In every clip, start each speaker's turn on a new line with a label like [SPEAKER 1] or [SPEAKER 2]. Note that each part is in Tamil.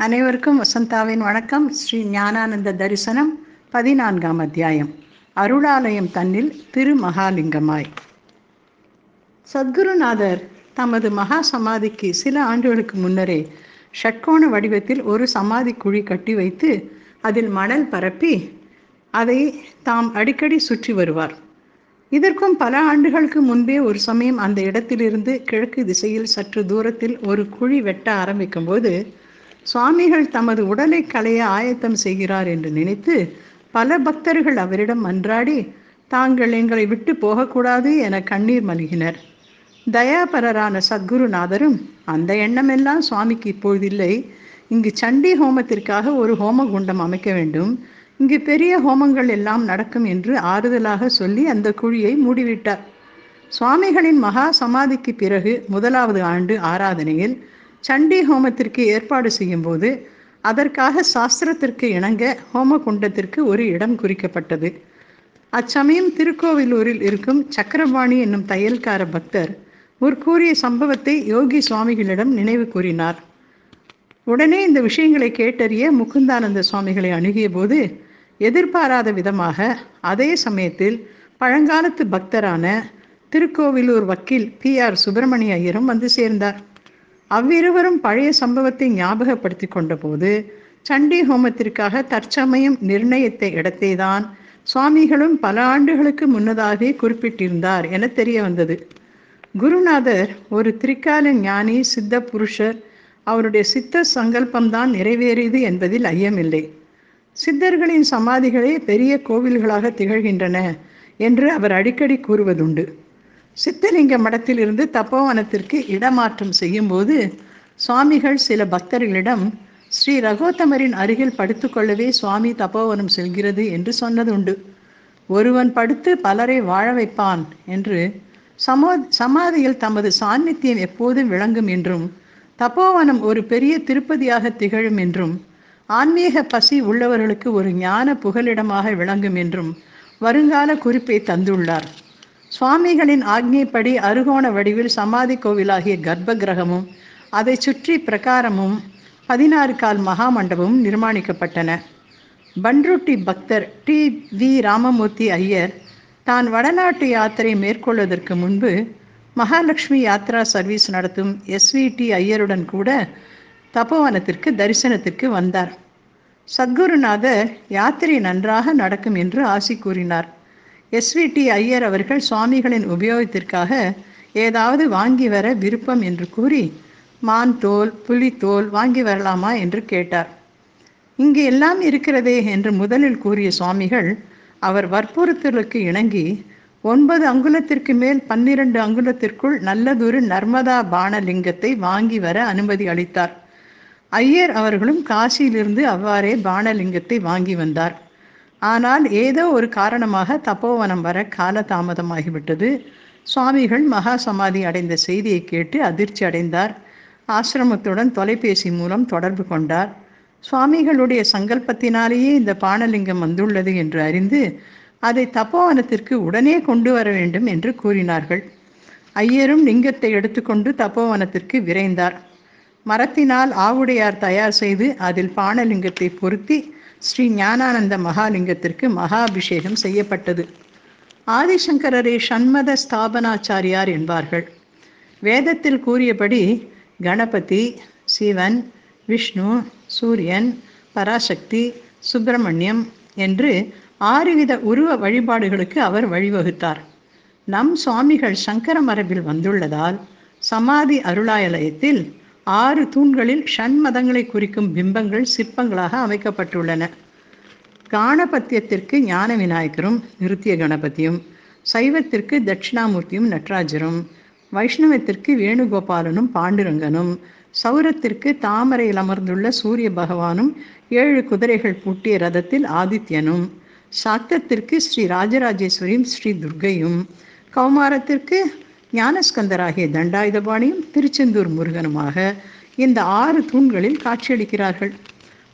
[SPEAKER 1] அனைவருக்கும் வசந்தாவின் வணக்கம். ஸ்ரீ ஞானானந்த தரிசனம் பதினான்காம் அத்தியாயம். அருளாலயம் தன்னில் திருமகாலிங்கமாய். சத்குருநாதர் தமது மகா சமாதிக்கு சில ஆண்டுகளுக்கு முன்னரே ஷட்கோண வடிவத்தில் ஒரு சமாதி குழி கட்டி வைத்து அதில் மணல் பரப்பி அதை தாம் அடிக்கடி சுற்றி வருவார். இதற்கும் பல ஆண்டுகளுக்கு முன்பே ஒரு சமயம் அந்த இடத்திலிருந்து கிழக்கு திசையில் சற்று தூரத்தில் ஒரு குழி வெட்ட ஆரம்பிக்கும் போது சுவாமிகள் தமது உடலை களைய ஆயத்தம் செய்கிறார் என்று நினைத்து பல பக்தர்கள் அவரிடம் மன்றாடி தாங்கள் எங்களை விட்டு போகக்கூடாது என கண்ணீர் மல்கினர். தயாபரரான சத்குருநாதரும் அந்த எண்ணமெல்லாம் சுவாமிக்கு இப்பொழுதில்லை. இங்கு சண்டி ஹோமத்திற்காக ஒரு ஹோம குண்டம் அமைக்க வேண்டும். இங்கு பெரிய ஹோமங்கள் எல்லாம் நடக்கும் என்று ஆறுதலாக சொல்லி அந்த குழியை மூடிவிட்டார். சுவாமிகளின் மகா சமாதிக்கு பிறகு முதலாவது ஆண்டு ஆராதனையில் சண்டி ஹோமத்திற்கு ஏற்பாடு செய்யும்போது அதற்காக சாஸ்திரத்திற்கு இணங்க ஹோம குண்டத்திற்கு ஒரு இடம் குறிக்கப்பட்டது. அச்சமயம் திருக்கோவிலூரில் இருக்கும் சக்கரபாணி என்னும் தையல்கார பக்தர் ஒரு கூறிய சம்பவத்தை யோகி சுவாமிகளிடம் நினைவு கூறினார். உடனே இந்த விஷயங்களை கேட்டறிய முகுந்தானந்த சுவாமிகளை அணுகிய போது எதிர்பாராத விதமாக அதே சமயத்தில் பழங்காலத்து பக்தரான திருக்கோவிலூர் வக்கீல் பி ஆர் சுப்பிரமணிய ஐயரும் வந்து சேர்ந்தார். அவ்விருவரும் பழைய சம்பவத்தை ஞாபகப்படுத்தி கொண்டபோது சண்டி ஹோமத்திற்காக தற்சமயம் நிர்ணயித்த இடத்தைதான் சுவாமிகளும் பல ஆண்டுகளுக்கு முன்னதாகவே குறிப்பிட்டிருந்தார் என தெரிய வந்தது. குருநாதர் ஒரு திரிகால ஞானி சித்த புருஷர் அவருடைய சித்த சங்கல்பம்தான் நிறைவேறியது என்பதில் ஐயமில்லை. சித்தர்களின் சமாதிகளே பெரிய கோவில்களாக திகழ்கின்றன என்று அவர் அடிக்கடி கூறுவதுண்டு. சித்தலிங்க மடத்திலிருந்து தப்போவனத்திற்கு இடமாற்றம் செய்யும்போது சுவாமிகள் சில பக்தர்களிடம் ஸ்ரீ ரகோத்தமரின் அருகில் படுத்துக்கொள்ளவே சுவாமி தப்போவனம் செல்கிறது என்று சொன்னதுண்டு. ஒருவன் படுத்து பலரை வாழ வைப்பான் என்று சமோ சமாதியில் தமது சாநித்தியம் எப்போதும் விளங்கும் என்றும் தப்போவனம் ஒரு பெரிய திருப்பதியாக திகழும் என்றும் ஆன்மீக பசி உள்ளவர்களுக்கு ஒரு ஞான புகலிடமாக விளங்கும் என்றும் வருங்கால குறிப்பை தந்துள்ளார். சுவாமிகளின் ஆக்ஞைப்படி அருகோண வடிவில் சமாதி கோவிலாகிய கர்ப்ப கிரகமும் அதை சுற்றி பிரகாரமும் பதினாறு கால் மகாமண்டபமும் நிர்மாணிக்கப்பட்டன. பன்ருட்டி பக்தர் டி. வி. ராமமூர்த்தி ஐயர் தான் வடநாட்டு யாத்திரை மேற்கொள்வதற்கு முன்பு மகாலட்சுமி யாத்ரா சர்வீஸ் நடத்தும் எஸ்விடி ஐயருடன் கூட தபோவனத்திற்கு தரிசனத்திற்கு வந்தார். சத்குருநாதர் யாத்திரை நன்றாக நடக்கும் என்று ஆசி கூறினார். எஸ்விடி ஐயர் அவர்கள் சுவாமிகளின் உபயோகத்திற்காக ஏதாவது வாங்கி வர விருப்பம் என்று கூறி மான் தோல் புலித்தோல் வாங்கி வரலாமா என்று கேட்டார். இங்கு எல்லாம் இருக்கிறதே என்று முதலில் கூறிய சுவாமிகள் அவர் வற்புறுத்தலுக்கு இணங்கி ஒன்பது அங்குலத்திற்கு மேல் பன்னிரண்டு அங்குலத்திற்குள் நல்லதொரு நர்மதா பானலிங்கத்தை வாங்கி வர அனுமதி அளித்தார். ஐயர் அவர்களும் காசியிலிருந்து அவ்வாறே பானலிங்கத்தை வாங்கி வந்தார். ஆனால் ஏதோ ஒரு காரணமாக தப்போவனம் வர கால தாமதமாகிவிட்டது சுவாமிகள் மகா சமாதி அடைந்த செய்தியை கேட்டு அதிர்ச்சி அடைந்தார். ஆசிரமத்துடன் தொலைபேசி மூலம் தொடர்பு கொண்டார். சுவாமிகளுடைய சங்கல்பத்தினாலேயே இந்த பானலிங்கம் வந்துள்ளது என்று அறிந்து அதை தப்போவனத்திற்கு உடனே கொண்டு வர வேண்டும் என்று கூறினார்கள். ஐயரும் லிங்கத்தை எடுத்துக்கொண்டு தப்போவனத்திற்கு விரைந்தார். மரத்தினால் ஆவுடையார் தயார் செய்து அதில் பானலிங்கத்தை பொருத்தி ஸ்ரீ ஞானானந்த மகாலிங்கத்திற்கு மகாபிஷேகம் செய்யப்பட்டது. ஆதிசங்கரரை சண்மத ஸ்தாபனாச்சாரியார் என்பார்கள். வேதத்தில் கூறியபடி கணபதி சிவன் விஷ்ணு சூரியன் பராசக்தி சுப்பிரமணியம் என்று ஆறுவித உருவ வழிபாடுகளுக்கு அவர் வழிவகுத்தார். நம் சுவாமிகள் சங்கர மரபில் வந்துள்ளதால் சமாதி அருளாலயத்தில் ஆறு தூண்களில் ஷண்மதங்களை குறிக்கும் பிம்பங்கள் சிற்பங்களாக அமைக்கப்பட்டுள்ளன. காணபத்தியத்திற்கு ஞான விநாயகரும் நிருத்திய கணபதியும் சைவத்திற்கு தட்சிணாமூர்த்தியும் நட்ராஜரும் வைஷ்ணவத்திற்கு வேணுகோபாலனும் பாண்டுரங்கனும் சௌரத்திற்கு தாமரையில் அமர்ந்துள்ள சூரிய பகவானும் ஏழு குதிரைகள் பூட்டிய ரதத்தில் ஆதித்யனும் சாக்தத்திற்கு ஸ்ரீ ராஜராஜேஸ்வரியும் ஸ்ரீ துர்கையும் கௌமாரத்திற்கு ஞானஸ்கந்தராகிய தண்டாயுதபாணியும் திருச்செந்தூர் முருகனுமாக இந்த ஆறு தூண்களில் காட்சியளிக்கிறார்கள்.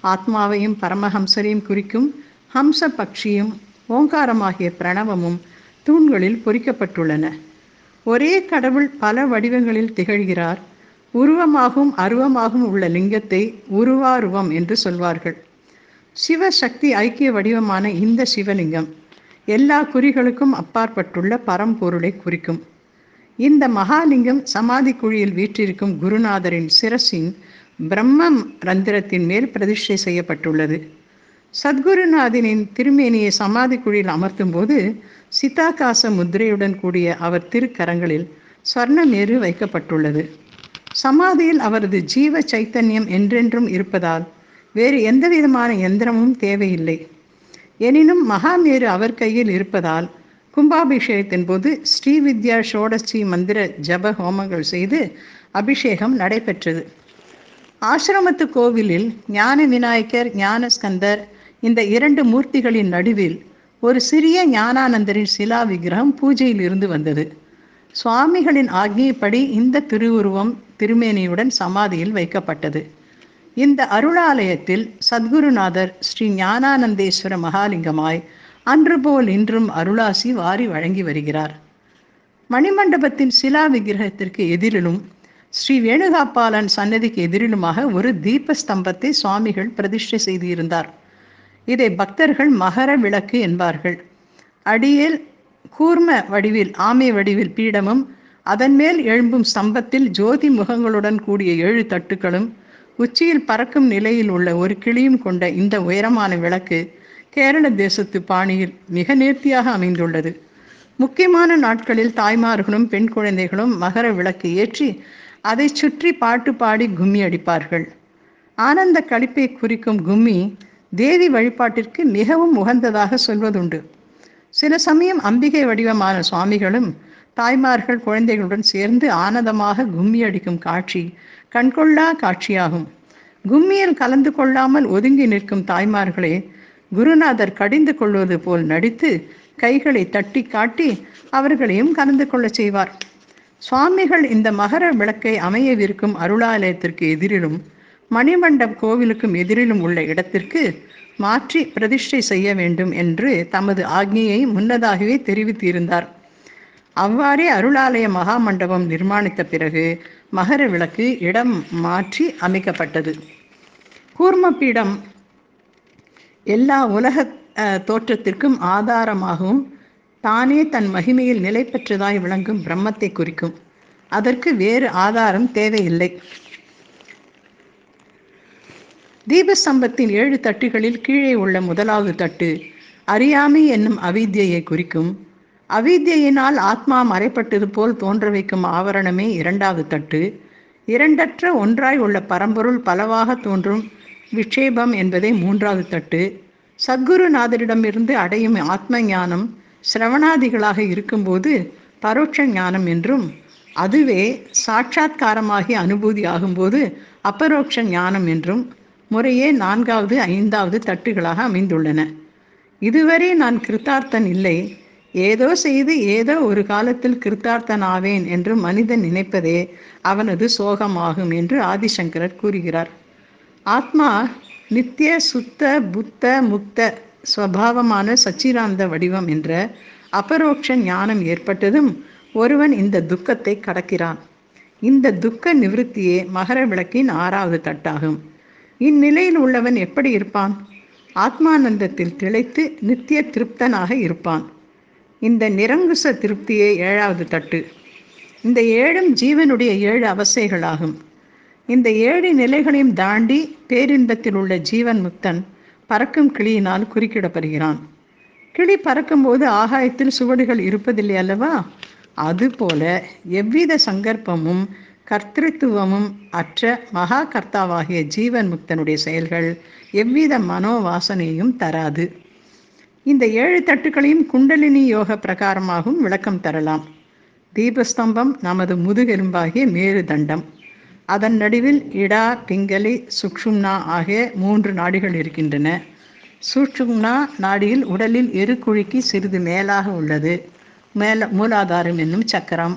[SPEAKER 1] ஆத்மாவையும் பரமஹம்சரையும் குறிக்கும் ஹம்ச பக்ஷியும் ஓங்காரமாகிய பிரணவமும் தூண்களில் பொறிக்கப்பட்டுள்ளன. ஒரே கடவுள் பல வடிவங்களில் திகழ்கிறார். உருவமாகவும் அருவமாகவும் உள்ள லிங்கத்தை உருவாருவம் என்று சொல்வார்கள். சிவசக்தி ஐக்கிய வடிவமான இந்த சிவலிங்கம் எல்லா குறிகளுக்கும் அப்பாற்பட்டுள்ள பரம்பொருளை குறிக்கும். இந்த மகாலிங்கம் சமாதி குழியில் வீற்றிருக்கும் குருநாதரின் சிரசின் பிரம்மம் ரந்திரத்தின் மேல் பிரதிஷ்டை செய்யப்பட்டுள்ளது. சத்குருநாதனின் திருமேனியை சமாதி குழியில் அமர்த்தும் போது சிதாகாச முத்திரையுடன் கூடிய அவர் திருக்கரங்களில் ஸ்வர்ணமேரு வைக்கப்பட்டுள்ளது. சமாதியில் அவரது ஜீவ சைத்தன்யம் என்றென்றும் இருப்பதால் வேறு எந்தவிதமான எந்திரமும் தேவையில்லை. எனினும் மகாமேரு அவர் கையில் இருப்பதால் கும்பாபிஷேகத்தின் போது ஸ்ரீவித்யா ஷோடசி மந்திர ஜப ஹோமங்கள் செய்து அபிஷேகம் நடைபெற்றது. ஆசிரமத்து கோவிலில் ஞான விநாயகர் ஞானஸ்கந்தர் இந்த இரண்டு மூர்த்திகளின் நடுவில் ஒரு சிறிய ஞானானந்தரின் சிலா விக்கிரகம் பூஜையில் இருந்து வந்தது. சுவாமிகளின் ஆக்ஞைப்படி இந்த திருவுருவம் திருமேனியுடன் சமாதியில் வைக்கப்பட்டது. இந்த அருளாலயத்தில் சத்குருநாதர் ஸ்ரீ ஞானானந்தேஸ்வர மகாலிங்கமாய் அன்று போல் இன்றும் அருளாசி வாரி வழங்கி வருகிறார். மணிமண்டபத்தின் சிலா விக்கிரகத்திற்கு எதிரிலும் ஸ்ரீ வேணுகாப்பாலன் சன்னதிக்கு எதிரிலுமாக ஒரு தீப ஸ்தம்பத்தை சுவாமிகள் பிரதிஷ்டை செய்திருந்தார். இதை பக்தர்கள் மகர விளக்கு என்பார்கள். அடியில் கூர்ம வடிவில் ஆமை வடிவில் பீடமும் அதன் மேல் எழும்பும் ஸ்தம்பத்தில் ஜோதி முகங்களுடன் கூடிய ஏழு தட்டுக்களும் உச்சியில் பறக்கும் நிலையில் உள்ள ஒரு கிளியும் கொண்ட இந்த உயரமான விளக்கு கேரள தேசத்து பாணியில் மிக நேர்த்தியாக அமைந்துள்ளது. முக்கியமான நாட்களில் தாய்மார்களும் பெண் குழந்தைகளும் மகர விளக்கு ஏற்றி அதை சுற்றி பாட்டு பாடி கும்மி அடிப்பார்கள். ஆனந்த கழிப்பை குறிக்கும் கும்மி தேவி வழிபாட்டிற்கு மிகவும் உகந்ததாக சொல்வதுண்டு. சில சமயம் அம்பிகை வடிவமான சுவாமிகளும் தாய்மார்கள் குழந்தைகளுடன் சேர்ந்து ஆனந்தமாக கும்மி அடிக்கும் காட்சி கண்கொள்ளா காட்சியாகும். கும்மியில் கலந்து கொள்ளாமல் ஒதுங்கி நிற்கும் தாய்மார்களே குருநாதர் கடிந்து கொள்வது போல் நடித்து கைகளை தட்டி காட்டி அவர்களையும் கலந்து கொள்ளச் செய்வார். சுவாமிகள் இந்த மகர விளக்கை அமையவிருக்கும் அருளாலயத்திற்கு எதிரிலும் மணிமண்டப் கோவிலுக்கும் எதிரிலும் உள்ள இடத்திற்கு மாற்றி பிரதிஷ்டை செய்ய வேண்டும் என்று தமது ஆக்ஞையை முன்னதாகவே தெரிவித்திருந்தார். அவ்வாறே அருளாலய மகா மண்டபம் நிர்மாணித்த பிறகு மகர விளக்கு இடம் மாற்றி அமைக்கப்பட்டது. கூர்மப்பீடம் எல்லா உலக தோற்றத்திற்கும் ஆதாரமாகவும் தானே தன் மகிமையில் நிலை பெற்றதாய் விளங்கும் பிரம்மத்தை குறிக்கும். அதற்கு வேறு ஆதாரம் தேவையில்லை. தீபஸ்தம்பத்தின் ஏழு தட்டுகளில் கீழே உள்ள முதலாவது தட்டு அறியாமை என்னும் அவித்தியை குறிக்கும். அவித்தியினால் ஆத்மா மறைப்பட்டது போல் தோன்ற வைக்கும் ஆவரணமே இரண்டாவது தட்டு. இரண்டற்ற ஒன்றாய் உள்ள பரம்பொருள் பலவாக தோன்றும் விக்ஷேபம் என்பதே மூன்றாவது தட்டு. சத்குருநாதரிடமிருந்து அடையும் ஆத்ம ஞானம் சிரவணாதிகளாக இருக்கும்போது பரோட்ச ஞானம் என்றும் அதுவே சாட்சாத்காரமாகி அனுபூதி ஆகும்போது அப்பரோக்ஷ ஞானம் என்றும் முறையே நான்காவது ஐந்தாவது தட்டுகளாக அமைந்துள்ளன. இதுவரை நான் கிருத்தார்த்தன் இல்லை. ஏதோ செய்து ஏதோ ஒரு காலத்தில் கிருத்தார்த்தன் ஆவேன் என்று மனிதன் நினைப்பதே அவனது சோகமாகும் என்று ஆதிசங்கரர் கூறுகிறார். ஆத்மா நித்திய சுத்த புத்த முக்த ஸ்வபாவமான சச்சிராந்த வடிவம் என்ற அபரோக்ஷ ஞானம் ஏற்பட்டதும் ஒருவன் இந்த துக்கத்தை கடக்கிறான். இந்த துக்க நிவிருத்தியே மகர விளக்கின் ஆறாவது தட்டாகும். இந்நிலையில் உள்ளவன் எப்படி இருப்பான்? ஆத்மானந்தத்தில் திளைத்து நித்திய திருப்தனாக இருப்பான். இந்த நிரங்குச திருப்தியே ஏழாவது தட்டு. இந்த ஏழும் ஜீவனுடைய ஏழு அவசைகளாகும். இந்த ஏழு நிலைகளையும் தாண்டி பேரின்பத்தில் உள்ள ஜீவன் முக்தன் பறக்கும் கிளியினால் குறுக்கிடப்படுகிறான். கிளி பறக்கும்போது ஆகாயத்தில் சுவடுகள் இருப்பதில்லை அல்லவா? அதுபோல எவ்வித சங்கற்பமும் கர்த்திருத்துவமும் அற்ற மகா கர்த்தாவாகிய ஜீவன் முக்தனுடைய செயல்கள் எவ்வித மனோவாசனையும் தராது. இந்த ஏழு தட்டுக்களையும் குண்டலினி யோக பிரகாரமாகவும் விளக்கம் தரலாம். தீபஸ்தம்பம் நமது முதுகெலும்பாகிய மேரு தண்டம். அதன் நடுவில் இடா பிங்கலி சுக்ஷும்னா ஆகிய மூன்று நாடிகள் இருக்கின்றன. சுக்ஷும்னா நாடியில் உடலில் எருக்குழிக்கு சிறிது மேலாக உள்ளது. மேல மூலாதாரம் என்னும் சக்கரம்.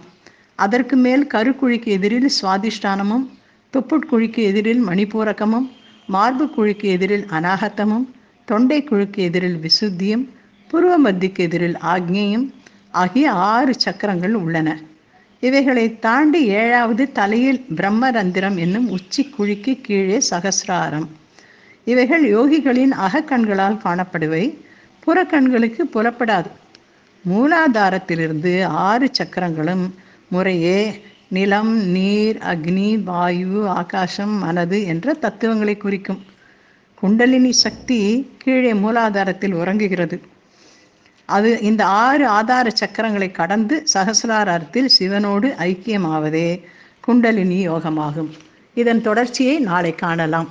[SPEAKER 1] அதற்கு மேல் கருக்குழிக்கு எதிரில் சுவாதிஷ்டானமும் துப்புட்குழிக்கு எதிரில் மணிப்பூரகமும் மார்பு குழிக்கு எதிரில் அநாகத்தமும் தொண்டை குழுக்கு எதிரில் விசுத்தியும் புருவ மத்திக்கு எதிரில் ஆக்ஞையும் ஆகிய ஆறு சக்கரங்கள் உள்ளன. இவைகளை தாண்டி ஏழாவது தலையில் பிரம்மரந்திரம் என்னும் உச்சி குழிக்கு கீழே சகசிராரம். இவைகள் யோகிகளின் அகக்கண்களால் காணப்படுவை புறக்கண்களுக்கு புலப்படாது. மூலாதாரத்திலிருந்து ஆறு சக்கரங்களும் முறையே நிலம் நீர் அக்னி வாயு ஆகாசம் மனது என்ற தத்துவங்களை குறிக்கும். குண்டலினி சக்தி கீழே மூலாதாரத்தில் உறங்குகிறது. அது இந்த ஆறு ஆதார சக்கரங்களை கடந்து சகசிராரத்தில் சிவனோடு ஐக்கியமாவதே குண்டலினி யோகமாகும். இதன் தொடர்ச்சியை நாளை காணலாம்.